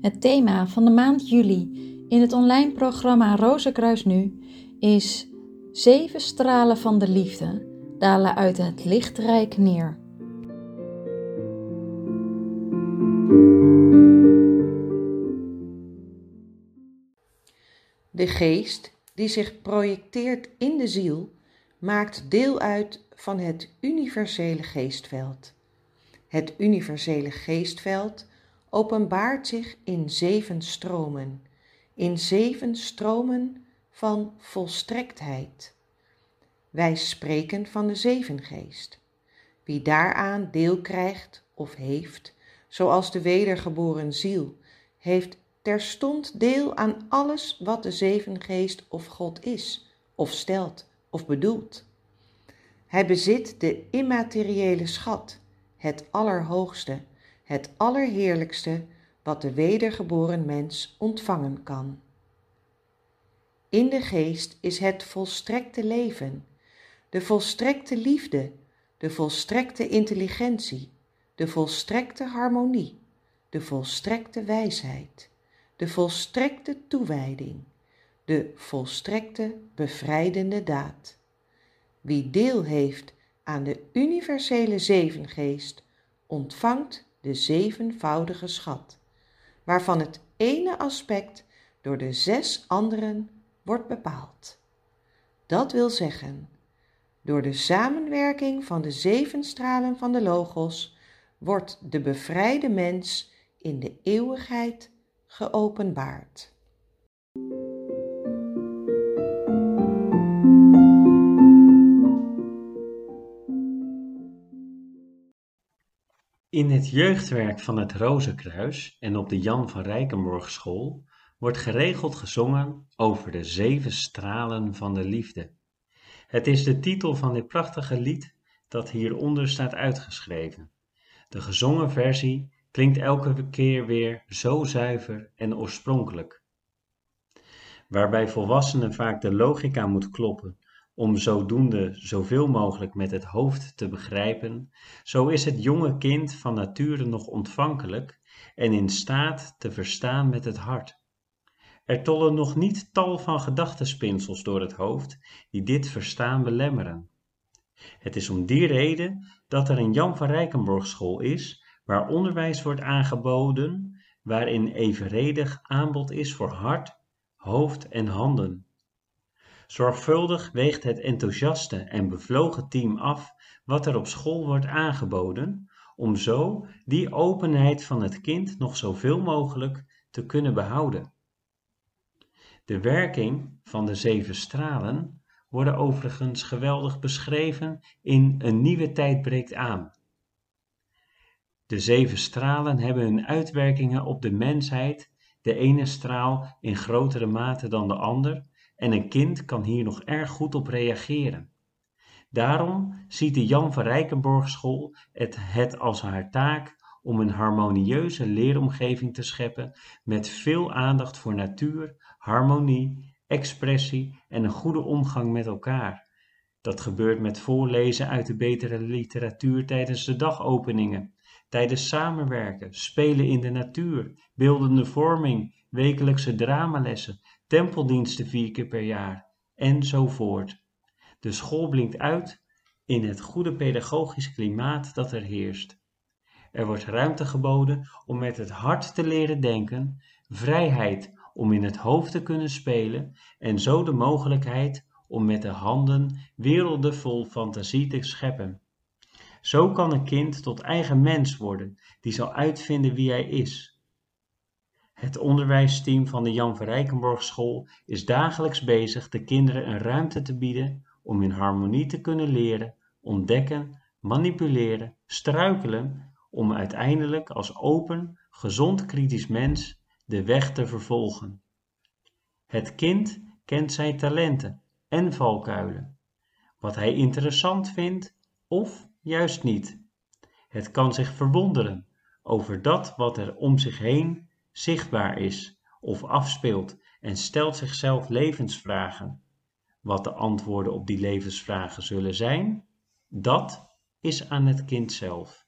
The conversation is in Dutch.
Het thema van de maand juli in het online programma Rozenkruis Nu is Zeven stralen van de liefde dalen uit het lichtrijk neer. De geest die zich projecteert in de ziel maakt deel uit van het universele geestveld. Het universele geestveld openbaart zich in zeven stromen, in zeven stromen van volstrektheid. Wij spreken van de zevengeest. Wie daaraan deel krijgt of heeft, zoals de wedergeboren ziel, heeft terstond deel aan alles wat de zevengeest of God is, of stelt, of bedoelt. Hij bezit de immateriële schat, het allerhoogste, het allerheerlijkste wat de wedergeboren mens ontvangen kan. In de geest is het volstrekte leven, de volstrekte liefde, de volstrekte intelligentie, de volstrekte harmonie, de volstrekte wijsheid, de volstrekte toewijding, de volstrekte bevrijdende daad. Wie deel heeft aan de universele zevengeest, ontvangt de zevenvoudige schat, waarvan het ene aspect door de zes anderen wordt bepaald. Dat wil zeggen, door de samenwerking van de zeven stralen van de Logos wordt de bevrijde mens in de eeuwigheid geopenbaard. In het jeugdwerk van het Rozenkruis en op de Jan van Rijkenborg School wordt geregeld gezongen over de zeven stralen van de liefde. Het is de titel van dit prachtige lied dat hieronder staat uitgeschreven. De gezongen versie klinkt elke keer weer zo zuiver en oorspronkelijk. Waarbij volwassenen vaak de logica moet kloppen om zodoende zoveel mogelijk met het hoofd te begrijpen, zo is het jonge kind van nature nog ontvankelijk en in staat te verstaan met het hart. Er tollen nog niet tal van gedachtenspinsels door het hoofd die dit verstaan belemmeren. Het is om die reden dat er een Jan van Rijkenborg school is, waar onderwijs wordt aangeboden, waarin evenredig aanbod is voor hart, hoofd en handen. Zorgvuldig weegt het enthousiaste en bevlogen team af wat er op school wordt aangeboden, om zo die openheid van het kind nog zoveel mogelijk te kunnen behouden. De werking van de zeven stralen worden overigens geweldig beschreven in Een nieuwe tijd breekt aan. De zeven stralen hebben hun uitwerkingen op de mensheid, de ene straal in grotere mate dan de ander, en een kind kan hier nog erg goed op reageren. Daarom ziet de Jan van Rijkenborg School het, het als haar taak om een harmonieuze leeromgeving te scheppen met veel aandacht voor natuur, harmonie, expressie en een goede omgang met elkaar. Dat gebeurt met voorlezen uit de betere literatuur tijdens de dagopeningen, tijdens samenwerken, spelen in de natuur, beeldende vorming, wekelijkse dramalessen, tempeldiensten vier keer per jaar enzovoort. De school blinkt uit in het goede pedagogisch klimaat dat er heerst. Er wordt ruimte geboden om met het hart te leren denken, vrijheid om in het hoofd te kunnen spelen en zo de mogelijkheid om met de handen werelden vol fantasie te scheppen. Zo kan een kind tot eigen mens worden, die zal uitvinden wie hij is. Het onderwijsteam van de Jan van Rijkenborg School is dagelijks bezig de kinderen een ruimte te bieden om in harmonie te kunnen leren, ontdekken, manipuleren, struikelen, om uiteindelijk als open, gezond kritisch mens de weg te vervolgen. Het kind kent zijn talenten en valkuilen, wat hij interessant vindt of juist niet. Het kan zich verwonderen over dat wat er om zich heen zichtbaar is of afspeelt en stelt zichzelf levensvragen. Wat de antwoorden op die levensvragen zullen zijn, dat is aan het kind zelf.